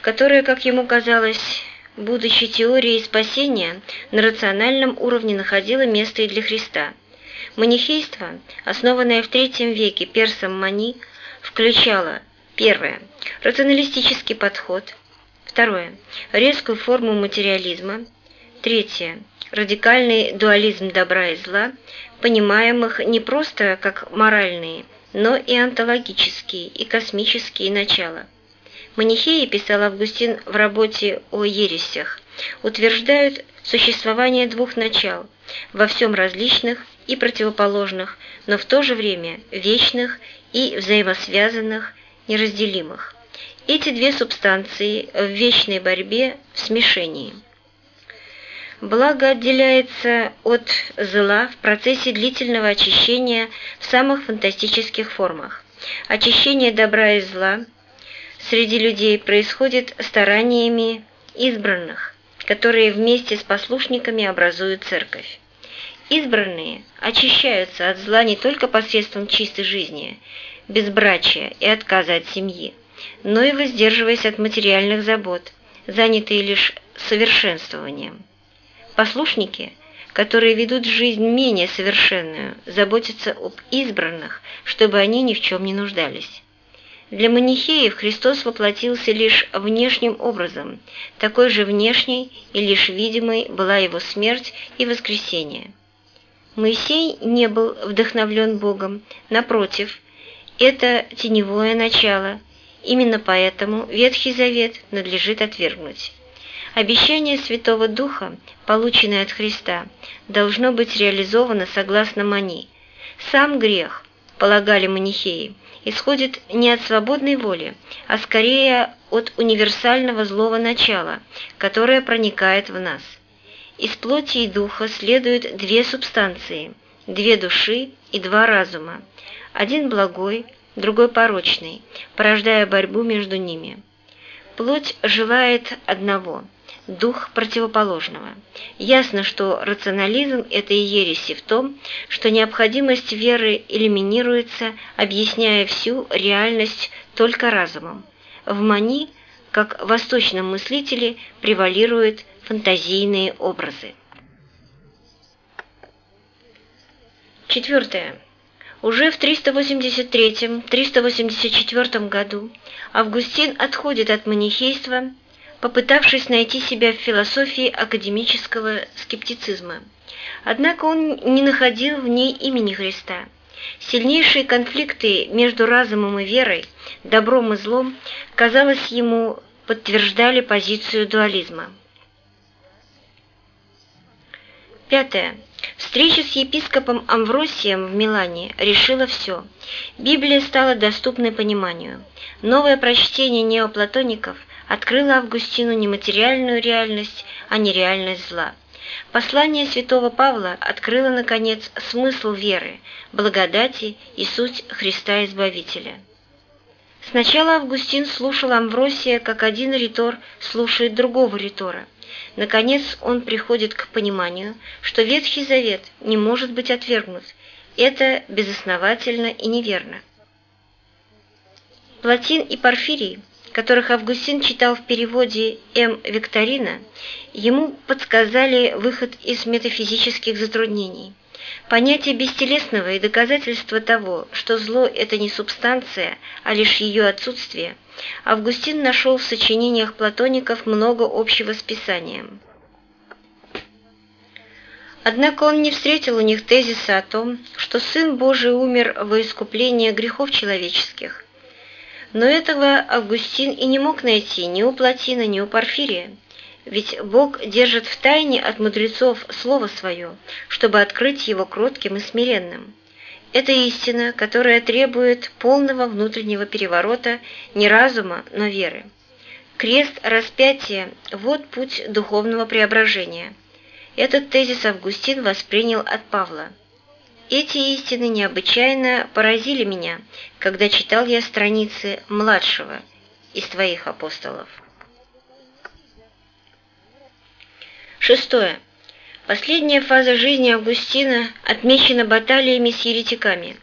которое, как ему казалось, будучи теорией спасения, на рациональном уровне находило место и для Христа. Манихейство, основанное в III веке персом Мани, включало первое – рационалистический подход, второе – резкую форму материализма, третье – радикальный дуализм добра и зла, понимаемых не просто как моральные, но и онтологические и космические начала. Манихеи, писал Августин в работе о ересях, утверждают существование двух начал, во всем различных и противоположных, но в то же время вечных и взаимосвязанных, неразделимых. Эти две субстанции в вечной борьбе в смешении. Благо отделяется от зла в процессе длительного очищения в самых фантастических формах. Очищение добра и зла – среди людей происходит стараниями избранных, которые вместе с послушниками образуют церковь. Избранные очищаются от зла не только посредством чистой жизни, безбрачия и отказа от семьи, но и воздерживаясь от материальных забот, занятые лишь совершенствованием. Послушники, которые ведут жизнь менее совершенную, заботятся об избранных, чтобы они ни в чем не нуждались. Для манихеев Христос воплотился лишь внешним образом, такой же внешней и лишь видимой была его смерть и воскресение. Моисей не был вдохновлен Богом, напротив, это теневое начало, именно поэтому Ветхий Завет надлежит отвергнуть. Обещание Святого Духа, полученное от Христа, должно быть реализовано согласно Мани. Сам грех, полагали манихеи, исходит не от свободной воли, а скорее от универсального злого начала, которое проникает в нас. Из плоти и духа следуют две субстанции, две души и два разума, один благой, другой порочный, порождая борьбу между ними. Плоть желает одного – дух противоположного. Ясно, что рационализм этой ереси в том, что необходимость веры элиминируется, объясняя всю реальность только разумом. В мани, как в восточном мыслителе, превалируют фантазийные образы. Четвертое. Уже в 383-384 году Августин отходит от манихейства попытавшись найти себя в философии академического скептицизма. Однако он не находил в ней имени Христа. Сильнейшие конфликты между разумом и верой, добром и злом, казалось ему, подтверждали позицию дуализма. Пятое. Встреча с епископом Амвросием в Милане решила все. Библия стала доступной пониманию. Новое прочтение неоплатоников – открыла Августину не материальную реальность, а нереальность зла. Послание святого Павла открыло, наконец, смысл веры, благодати и суть Христа Избавителя. Сначала Августин слушал Амвросия, как один ритор слушает другого ритора. Наконец он приходит к пониманию, что Ветхий Завет не может быть отвергнут. Это безосновательно и неверно. Платин и Порфирий которых Августин читал в переводе М. Викторина, ему подсказали выход из метафизических затруднений. Понятие бестелесного и доказательство того, что зло – это не субстанция, а лишь ее отсутствие, Августин нашел в сочинениях платоников много общего с Писанием. Однако он не встретил у них тезиса о том, что Сын Божий умер во искупление грехов человеческих – но этого Августин и не мог найти ни у Платина, ни у Порфирия. Ведь Бог держит в тайне от мудрецов Слово Свое, чтобы открыть его кротким и смиренным. Это истина, которая требует полного внутреннего переворота не разума, но веры. Крест распятия – вот путь духовного преображения. Этот тезис Августин воспринял от Павла. Эти истины необычайно поразили меня, когда читал я страницы младшего из твоих апостолов. Шестое. Последняя фаза жизни Августина отмечена баталиями с еретиками.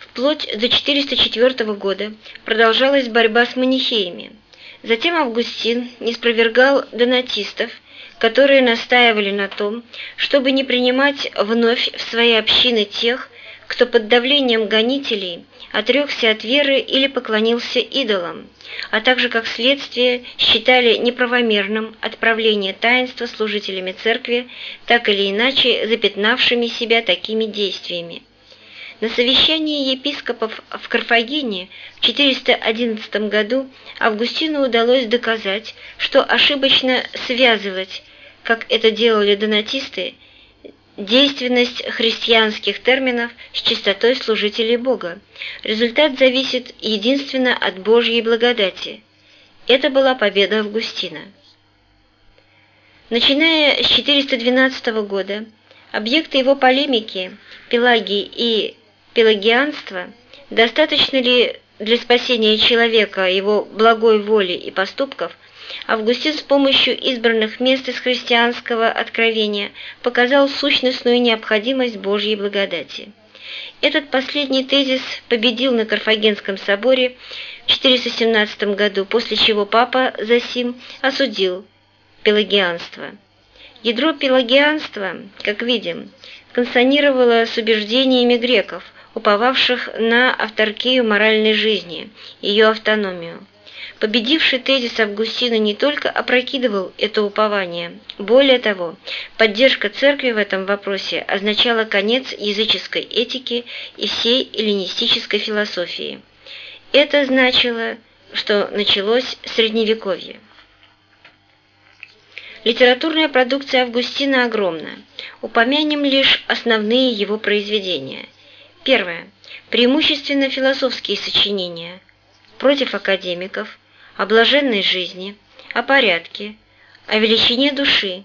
Вплоть до 404 года продолжалась борьба с манихеями. Затем Августин не спровергал донатистов, которые настаивали на том, чтобы не принимать вновь в свои общины тех, кто под давлением гонителей отрекся от веры или поклонился идолам, а также, как следствие, считали неправомерным отправление таинства служителями церкви, так или иначе запятнавшими себя такими действиями. На совещании епископов в Карфагене в 411 году Августину удалось доказать, что ошибочно связывать, как это делали донатисты, действенность христианских терминов с чистотой служителей Бога. Результат зависит единственно от Божьей благодати. Это была победа Августина. Начиная с 412 года, объекты его полемики, Пелагии и пелагианства, достаточно ли для спасения человека его благой воли и поступков, Августин с помощью избранных мест из христианского откровения показал сущностную необходимость Божьей благодати. Этот последний тезис победил на Карфагенском соборе в 417 году, после чего папа Засим осудил пелагианство. Ядро пелагианства, как видим, консонировало с убеждениями греков, уповавших на авторкию моральной жизни, ее автономию. Победивший тезис Августина не только опрокидывал это упование, более того, поддержка церкви в этом вопросе означала конец языческой этики и всей эллинистической философии. Это значило, что началось Средневековье. Литературная продукция Августина огромна. Упомянем лишь основные его произведения. Первое. Преимущественно философские сочинения. Против академиков – о блаженной жизни, о порядке, о величине души,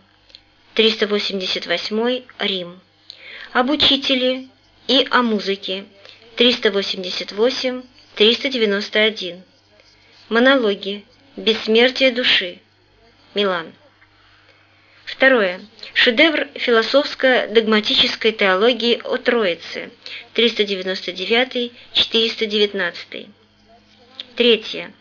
388 Рим, об учителе и о музыке, 388-391, монологи, бессмертие души, Милан. Второе. Шедевр философско-догматической теологии о Троице, 399-419. Третье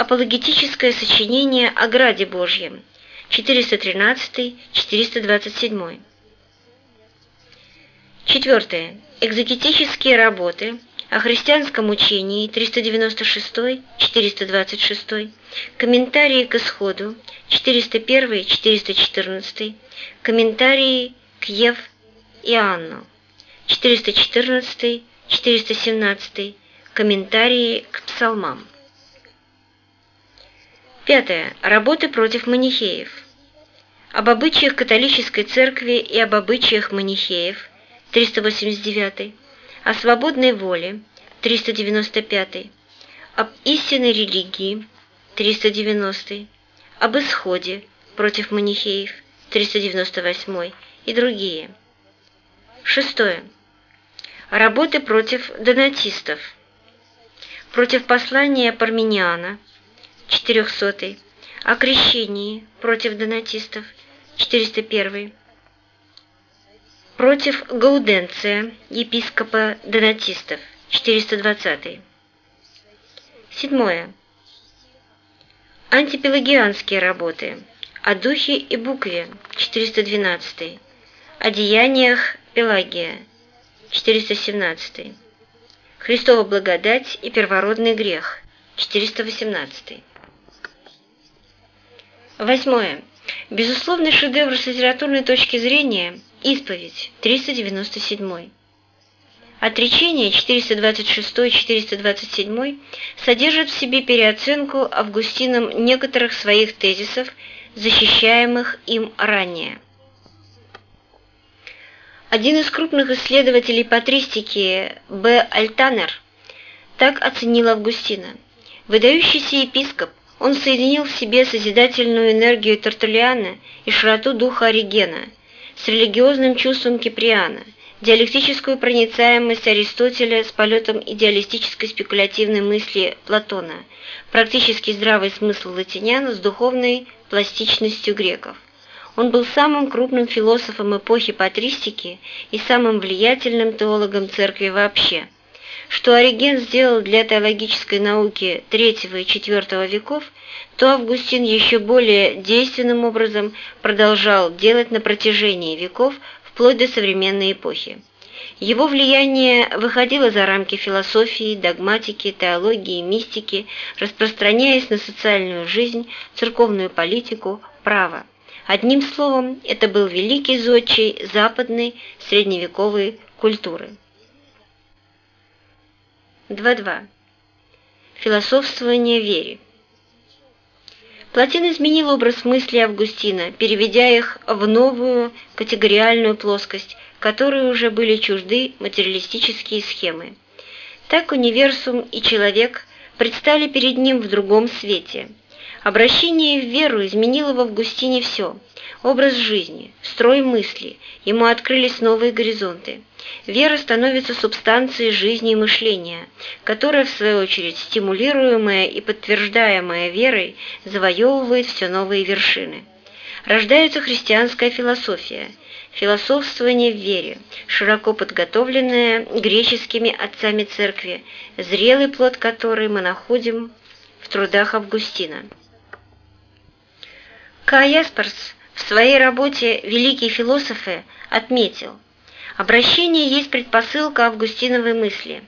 апологетическое сочинение о Граде Божьем, 413-427. Четвертое. Экзегетические работы о христианском учении, 396-426, комментарии к исходу, 401-414, комментарии к Ев и Анну, 414-417, комментарии к псалмам. Пятое. Работы против манихеев. Об обычаях католической церкви и об обычаях манихеев. 389. О свободной воле. 395. Об истинной религии. 390. Об исходе против манихеев. 398. И другие. Шестое. Работы против донатистов. Против послания Пармениана – 400 о крещении против донатистов, 401 против Гауденция, епископа донатистов, 420 Седьмое. Антипелагианские работы о духе и букве, 412 о деяниях Пелагия, 417 Христова благодать и первородный грех, 418 Восьмое. Безусловный шедевр с литературной точки зрения – «Исповедь» 397. Отречение 426-427 содержит в себе переоценку Августином некоторых своих тезисов, защищаемых им ранее. Один из крупных исследователей патристики Б. Альтанер так оценил Августина. Выдающийся епископ, он соединил в себе созидательную энергию Тартулиана и широту духа Оригена с религиозным чувством Киприана, диалектическую проницаемость Аристотеля с полетом идеалистической спекулятивной мысли Платона, практически здравый смысл латинян с духовной пластичностью греков. Он был самым крупным философом эпохи патристики и самым влиятельным теологом церкви вообще. Что Ориген сделал для теологической науки III и IV веков, то Августин еще более действенным образом продолжал делать на протяжении веков вплоть до современной эпохи. Его влияние выходило за рамки философии, догматики, теологии, мистики, распространяясь на социальную жизнь, церковную политику, право. Одним словом, это был великий зодчий западной средневековой культуры. 2.2. Философствование вере. Платин изменил образ мысли Августина, переведя их в новую категориальную плоскость, которой уже были чужды материалистические схемы. Так универсум и человек предстали перед ним в другом свете – Обращение в веру изменило в Августине все – образ жизни, строй мысли, ему открылись новые горизонты. Вера становится субстанцией жизни и мышления, которая, в свою очередь, стимулируемая и подтверждаемая верой, завоевывает все новые вершины. Рождается христианская философия, философствование в вере, широко подготовленное греческими отцами церкви, зрелый плод которой мы находим в трудах Августина. Каяспарс в своей работе «Великие философы» отметил, обращение есть предпосылка августиновой мысли.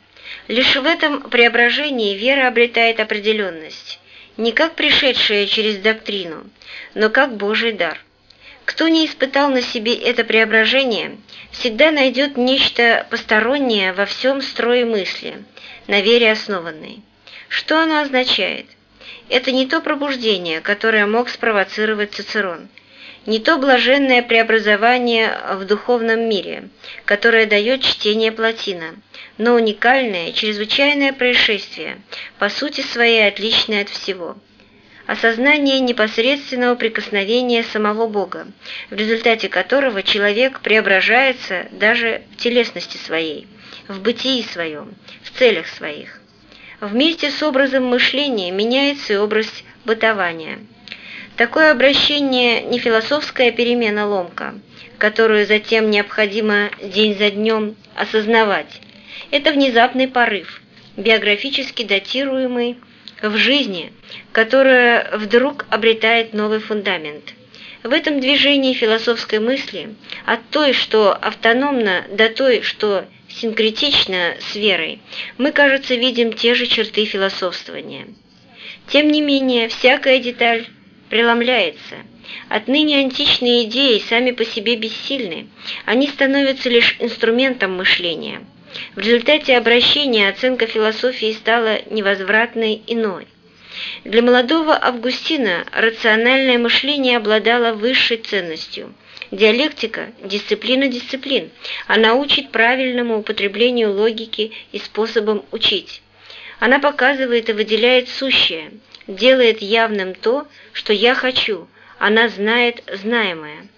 Лишь в этом преображении вера обретает определенность, не как пришедшая через доктрину, но как Божий дар. Кто не испытал на себе это преображение, всегда найдет нечто постороннее во всем строе мысли, на вере основанной. Что оно означает – это не то пробуждение, которое мог спровоцировать Цицерон, не то блаженное преобразование в духовном мире, которое дает чтение Платина, но уникальное, чрезвычайное происшествие, по сути своей отличное от всего. Осознание непосредственного прикосновения самого Бога, в результате которого человек преображается даже в телесности своей, в бытии своем, в целях своих. Вместе с образом мышления меняется и образ бытования. Такое обращение не философская перемена ломка, которую затем необходимо день за днем осознавать. Это внезапный порыв, биографически датируемый в жизни, которая вдруг обретает новый фундамент. В этом движении философской мысли, от той, что автономно, до той, что синкретично с верой, мы, кажется, видим те же черты философствования. Тем не менее, всякая деталь преломляется. Отныне античные идеи сами по себе бессильны, они становятся лишь инструментом мышления. В результате обращения оценка философии стала невозвратной иной. Для молодого Августина рациональное мышление обладало высшей ценностью – Диалектика – дисциплина дисциплин. Она учит правильному употреблению логики и способам учить. Она показывает и выделяет сущее, делает явным то, что я хочу, она знает знаемое.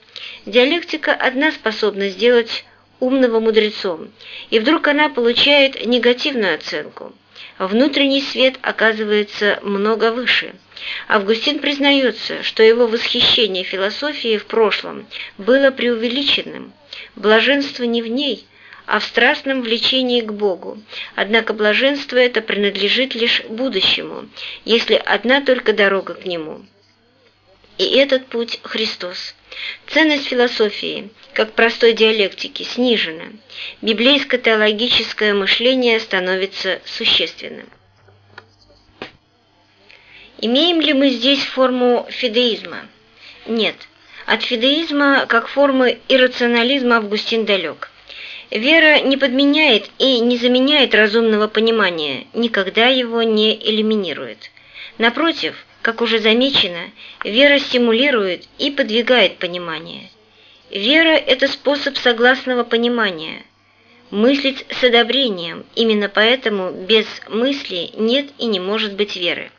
Диалектика одна способна сделать умного мудрецом, и вдруг она получает негативную оценку. Внутренний свет оказывается много выше – Августин признается, что его восхищение философией в прошлом было преувеличенным. Блаженство не в ней, а в страстном влечении к Богу. Однако блаженство это принадлежит лишь будущему, если одна только дорога к Нему. И этот путь – Христос. Ценность философии, как простой диалектики, снижена. Библейско-теологическое мышление становится существенным. Имеем ли мы здесь форму фидеизма? Нет. От фидеизма, как формы иррационализма, Августин далек. Вера не подменяет и не заменяет разумного понимания, никогда его не элиминирует. Напротив, как уже замечено, вера стимулирует и подвигает понимание. Вера – это способ согласного понимания. Мыслить с одобрением, именно поэтому без мысли нет и не может быть веры.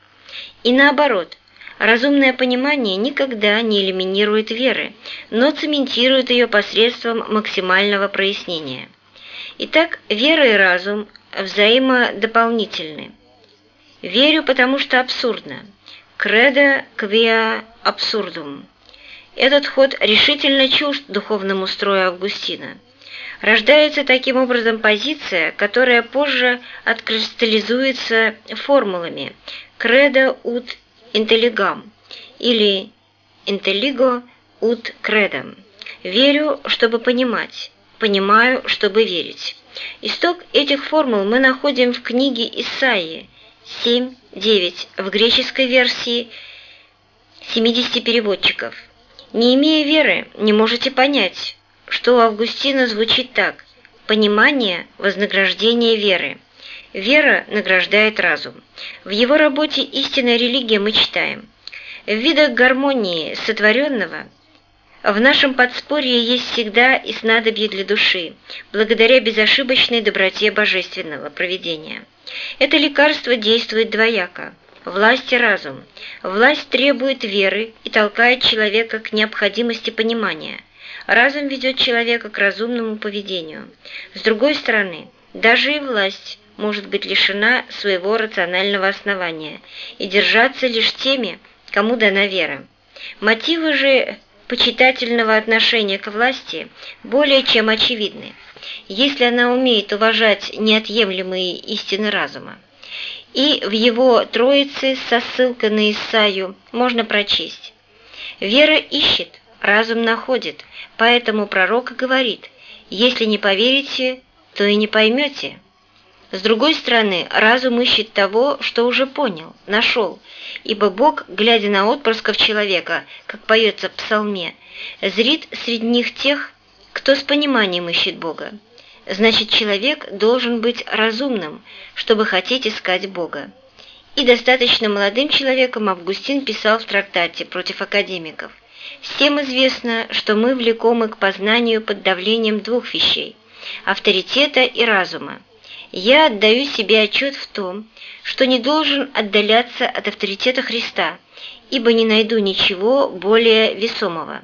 И наоборот, разумное понимание никогда не элиминирует веры, но цементирует ее посредством максимального прояснения. Итак, вера и разум взаимодополнительны. Верю, потому что абсурдно. Кредо квиа абсурдум. Этот ход решительно чужд духовному строю Августина. Рождается таким образом позиция, которая позже откристаллизуется формулами «credo ut intelligam» или «intelligo ut credam» – «верю, чтобы понимать», «понимаю, чтобы верить». Исток этих формул мы находим в книге Исаии 7.9 в греческой версии 70 переводчиков – не имея веры, не можете понять, что у Августина звучит так «понимание – вознаграждение веры». Вера награждает разум. В его работе «Истинная религия» мы читаем «В видах гармонии сотворенного в нашем подспорье есть всегда и снадобье для души, благодаря безошибочной доброте божественного проведения. Это лекарство действует двояко – власть и разум. Власть требует веры и толкает человека к необходимости понимания. Разум ведет человека к разумному поведению. С другой стороны, даже и власть может быть лишена своего рационального основания и держаться лишь теми, кому дана вера. Мотивы же почитательного отношения к власти более чем очевидны, если она умеет уважать неотъемлемые истины разума и в его Троице со ссылкой на Исаию можно прочесть. «Вера ищет, разум находит, поэтому пророк говорит, если не поверите, то и не поймете». С другой стороны, разум ищет того, что уже понял, нашел, ибо Бог, глядя на отпрысков человека, как поется в псалме, зрит среди них тех, кто с пониманием ищет Бога. Значит, человек должен быть разумным, чтобы хотеть искать Бога. И достаточно молодым человеком Августин писал в трактате против академиков. Всем известно, что мы влекомы к познанию под давлением двух вещей – авторитета и разума. Я отдаю себе отчет в том, что не должен отдаляться от авторитета Христа, ибо не найду ничего более весомого.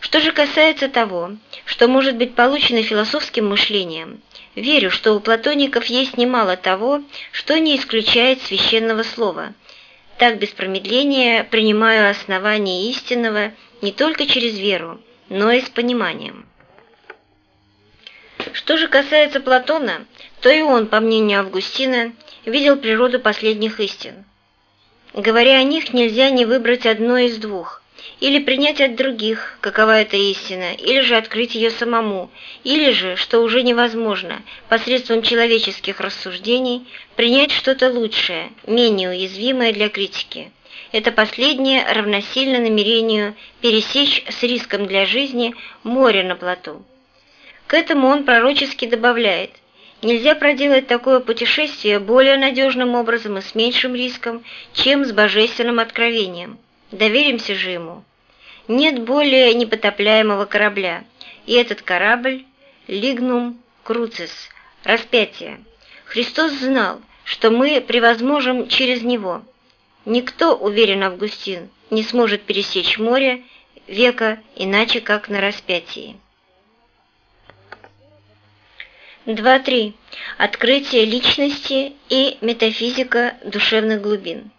Что же касается того, что может быть получено философским мышлением, верю, что у платоников есть немало того, что не исключает священного слова. Так без промедления принимаю основание истинного не только через веру, но и с пониманием. Что же касается Платона, то и он, по мнению Августина, видел природу последних истин. Говоря о них, нельзя не выбрать одно из двух или принять от других, какова эта истина, или же открыть ее самому, или же, что уже невозможно, посредством человеческих рассуждений, принять что-то лучшее, менее уязвимое для критики. Это последнее равносильно намерению пересечь с риском для жизни море на плоту. К этому он пророчески добавляет – Нельзя проделать такое путешествие более надежным образом и с меньшим риском, чем с божественным откровением. Доверимся же ему. Нет более непотопляемого корабля, и этот корабль – Лигнум Круцис, распятие. Христос знал, что мы превозможем через него. Никто, уверен Августин, не сможет пересечь море века иначе, как на распятии. 2.3. Открытие личности и метафизика душевных глубин.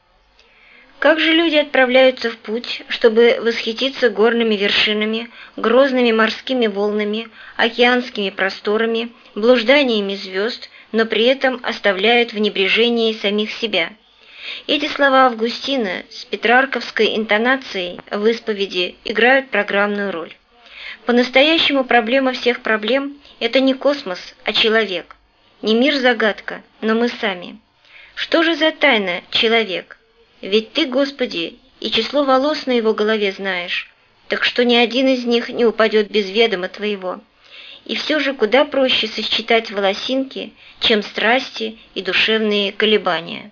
Как же люди отправляются в путь, чтобы восхититься горными вершинами, грозными морскими волнами, океанскими просторами, блужданиями звезд, но при этом оставляют в небрежении самих себя? Эти слова Августина с петрарковской интонацией в исповеди играют программную роль. По-настоящему проблема всех проблем – это не космос, а человек. Не мир загадка, но мы сами. Что же за тайна человек? Ведь ты, Господи, и число волос на его голове знаешь, так что ни один из них не упадет без ведома твоего. И все же куда проще сосчитать волосинки, чем страсти и душевные колебания.